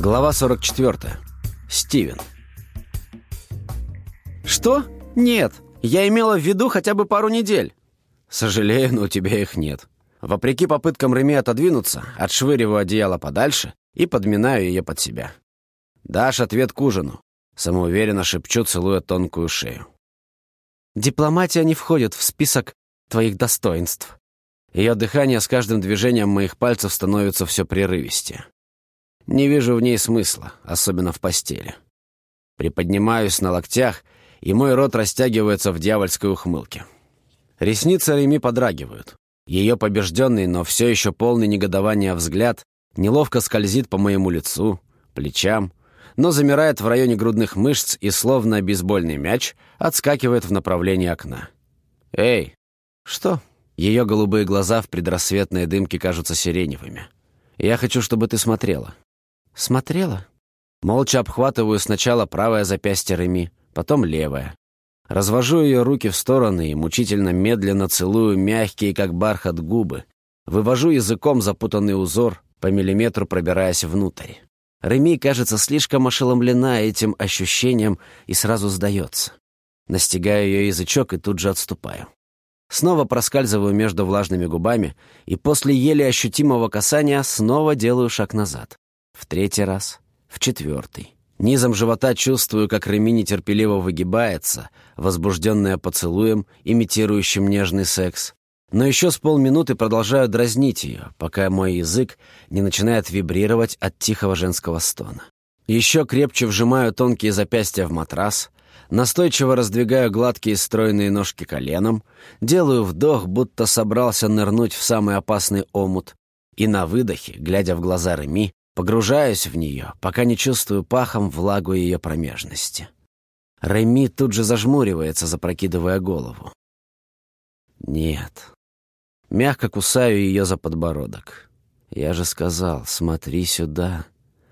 Глава 44. Стивен. «Что? Нет. Я имела в виду хотя бы пару недель». «Сожалею, но у тебя их нет». Вопреки попыткам Реми отодвинуться, отшвыриваю одеяло подальше и подминаю ее под себя. «Дашь ответ к ужину», — самоуверенно шепчу, целуя тонкую шею. «Дипломатия не входит в список твоих достоинств». Ее дыхание с каждым движением моих пальцев становится все прерывистее. Не вижу в ней смысла, особенно в постели. Приподнимаюсь на локтях, и мой рот растягивается в дьявольской ухмылке. Ресницы Реми подрагивают. Ее побежденный, но все еще полный негодования взгляд неловко скользит по моему лицу, плечам, но замирает в районе грудных мышц и, словно бейсбольный мяч, отскакивает в направлении окна. «Эй!» «Что?» Ее голубые глаза в предрассветной дымке кажутся сиреневыми. «Я хочу, чтобы ты смотрела. Смотрела. Молча обхватываю сначала правое запястье Реми, потом левое. Развожу ее руки в стороны и мучительно медленно целую мягкие, как бархат, губы. Вывожу языком запутанный узор, по миллиметру пробираясь внутрь. Реми кажется слишком ошеломлена этим ощущением и сразу сдается. Настигаю ее язычок и тут же отступаю. Снова проскальзываю между влажными губами и после еле ощутимого касания снова делаю шаг назад в третий раз, в четвертый. Низом живота чувствую, как Реми нетерпеливо выгибается, возбужденная поцелуем, имитирующим нежный секс. Но еще с полминуты продолжаю дразнить ее, пока мой язык не начинает вибрировать от тихого женского стона. Еще крепче вжимаю тонкие запястья в матрас, настойчиво раздвигаю гладкие стройные ножки коленом, делаю вдох, будто собрался нырнуть в самый опасный омут, и на выдохе, глядя в глаза Реми, Погружаюсь в нее, пока не чувствую пахом влагу ее промежности. Реми тут же зажмуривается, запрокидывая голову. Нет. Мягко кусаю ее за подбородок. Я же сказал, смотри сюда.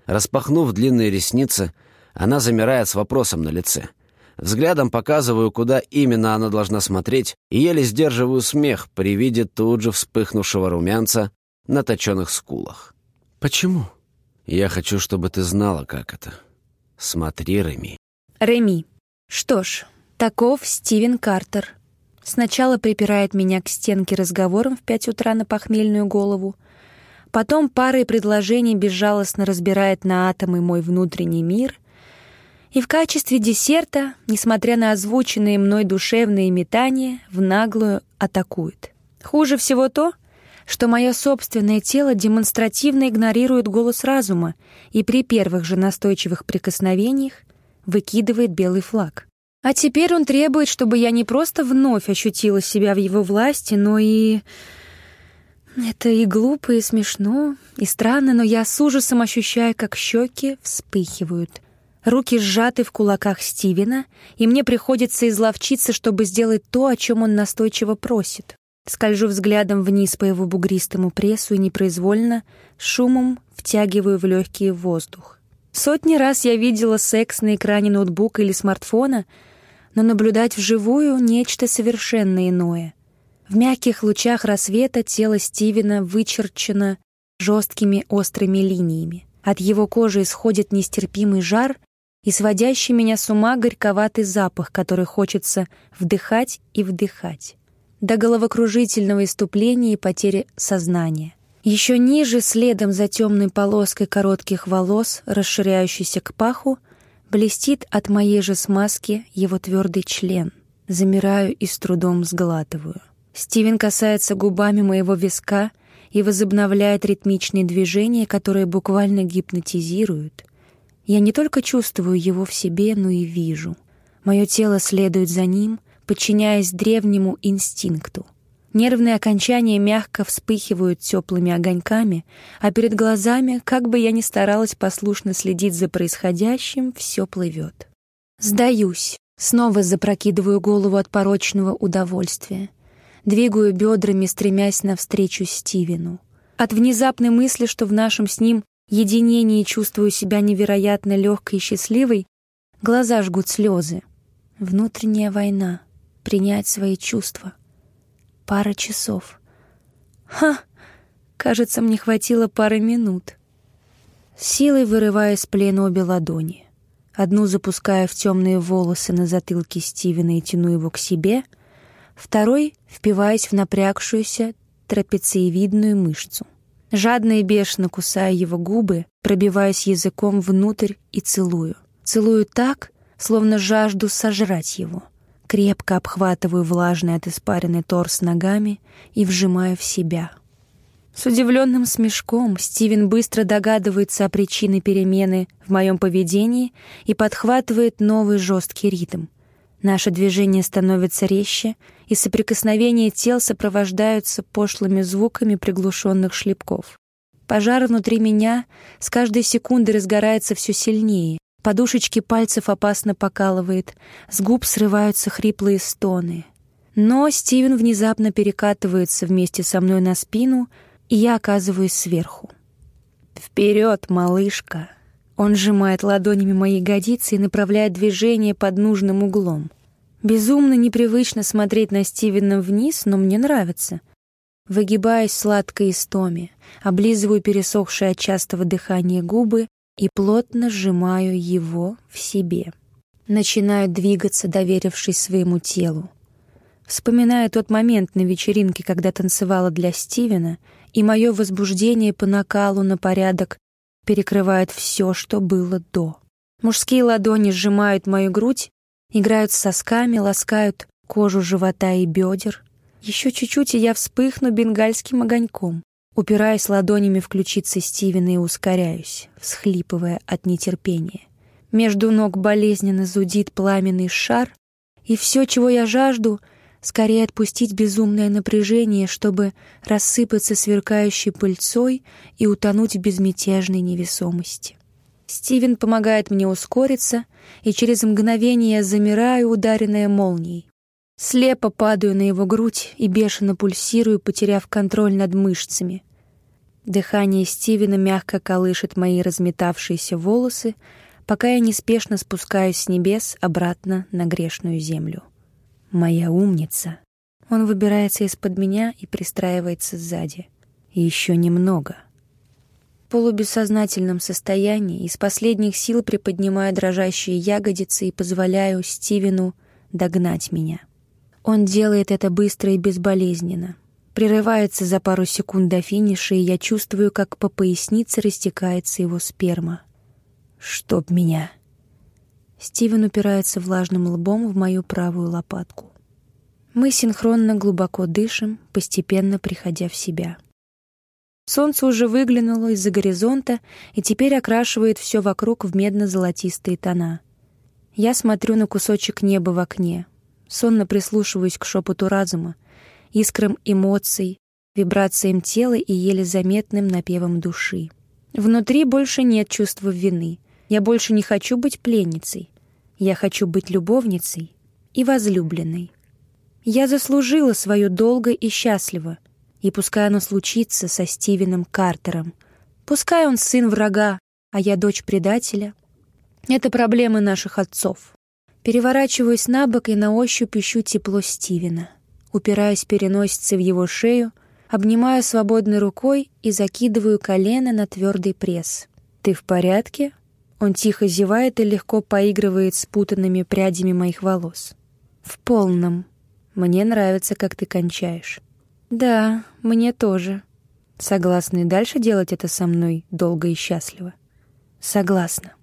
Распахнув длинные ресницы, она замирает с вопросом на лице. Взглядом показываю, куда именно она должна смотреть, и еле сдерживаю смех при виде тут же вспыхнувшего румянца на точенных скулах. «Почему?» Я хочу, чтобы ты знала, как это. Смотри, Реми. Реми. Что ж, таков Стивен Картер. Сначала припирает меня к стенке разговором в пять утра на похмельную голову, потом парой предложений безжалостно разбирает на атомы мой внутренний мир и в качестве десерта, несмотря на озвученные мной душевные метания, в наглую атакует. Хуже всего то — что мое собственное тело демонстративно игнорирует голос разума и при первых же настойчивых прикосновениях выкидывает белый флаг. А теперь он требует, чтобы я не просто вновь ощутила себя в его власти, но и... Это и глупо, и смешно, и странно, но я с ужасом ощущаю, как щеки вспыхивают. Руки сжаты в кулаках Стивена, и мне приходится изловчиться, чтобы сделать то, о чем он настойчиво просит. Скольжу взглядом вниз по его бугристому прессу и непроизвольно, шумом втягиваю в легкий воздух. Сотни раз я видела секс на экране ноутбука или смартфона, но наблюдать вживую — нечто совершенно иное. В мягких лучах рассвета тело Стивена вычерчено жесткими острыми линиями. От его кожи исходит нестерпимый жар и сводящий меня с ума горьковатый запах, который хочется вдыхать и вдыхать до головокружительного иступления и потери сознания. Еще ниже, следом за темной полоской коротких волос, расширяющейся к паху, блестит от моей же смазки его твердый член. Замираю и с трудом сглатываю. Стивен касается губами моего виска и возобновляет ритмичные движения, которые буквально гипнотизируют. Я не только чувствую его в себе, но и вижу. Мое тело следует за ним, подчиняясь древнему инстинкту. Нервные окончания мягко вспыхивают теплыми огоньками, а перед глазами, как бы я ни старалась послушно следить за происходящим, все плывет. Сдаюсь, снова запрокидываю голову от порочного удовольствия. Двигаю бедрами, стремясь навстречу Стивену. От внезапной мысли, что в нашем с ним единении чувствую себя невероятно легкой и счастливой, глаза жгут слезы. Внутренняя война — принять свои чувства. Пара часов. Ха! Кажется, мне хватило пары минут. силой вырывая из плена обе ладони. Одну запуская в темные волосы на затылке Стивена и тяну его к себе, второй впиваясь в напрягшуюся трапециевидную мышцу. Жадно и бешено кусаю его губы, пробиваясь языком внутрь и целую. Целую так, словно жажду сожрать его. Крепко обхватываю влажный от испаренный торс ногами и вжимаю в себя — с удивленным смешком Стивен быстро догадывается о причине перемены в моем поведении и подхватывает новый жесткий ритм. Наше движение становится резче, и соприкосновения тел сопровождаются пошлыми звуками приглушенных шлепков. Пожар внутри меня с каждой секунды разгорается все сильнее. Подушечки пальцев опасно покалывает, с губ срываются хриплые стоны. Но Стивен внезапно перекатывается вместе со мной на спину — и я оказываюсь сверху. «Вперед, малышка!» Он сжимает ладонями мои ягодицы и направляет движение под нужным углом. Безумно непривычно смотреть на Стивена вниз, но мне нравится. Выгибаюсь сладко истоме, облизываю пересохшие от частого дыхания губы и плотно сжимаю его в себе. Начинаю двигаться, доверившись своему телу. Вспоминаю тот момент на вечеринке, когда танцевала для Стивена — и мое возбуждение по накалу на порядок перекрывает все, что было до. Мужские ладони сжимают мою грудь, играют с сосками, ласкают кожу живота и бедер. Еще чуть-чуть, и я вспыхну бенгальским огоньком. Упираясь ладонями в ключицы Стивена и ускоряюсь, всхлипывая от нетерпения. Между ног болезненно зудит пламенный шар, и все, чего я жажду — скорее отпустить безумное напряжение, чтобы рассыпаться сверкающей пыльцой и утонуть в безмятежной невесомости. Стивен помогает мне ускориться, и через мгновение замираю, ударенная молнией. Слепо падаю на его грудь и бешено пульсирую, потеряв контроль над мышцами. Дыхание Стивена мягко колышет мои разметавшиеся волосы, пока я неспешно спускаюсь с небес обратно на грешную землю. Моя умница. Он выбирается из-под меня и пристраивается сзади. Еще немного. В полубессознательном состоянии из последних сил приподнимаю дрожащие ягодицы и позволяю Стивену догнать меня. Он делает это быстро и безболезненно. Прерывается за пару секунд до финиша, и я чувствую, как по пояснице растекается его сперма. «Чтоб меня!» Стивен упирается влажным лбом в мою правую лопатку. Мы синхронно глубоко дышим, постепенно приходя в себя. Солнце уже выглянуло из-за горизонта и теперь окрашивает все вокруг в медно-золотистые тона. Я смотрю на кусочек неба в окне, сонно прислушиваюсь к шепоту разума, искрам эмоций, вибрациям тела и еле заметным напевам души. Внутри больше нет чувства вины — я больше не хочу быть пленницей. Я хочу быть любовницей и возлюбленной. Я заслужила свое долго и счастливо, и пускай оно случится со Стивеном Картером. Пускай он сын врага, а я дочь предателя. Это проблемы наших отцов. Переворачиваюсь на бок и на ощупь ищу тепло Стивена. Упираюсь переносицей в его шею, обнимаю свободной рукой и закидываю колено на твердый пресс. «Ты в порядке?» Он тихо зевает и легко поигрывает с путанными прядями моих волос. «В полном. Мне нравится, как ты кончаешь». «Да, мне тоже». «Согласна и дальше делать это со мной долго и счастливо?» «Согласна».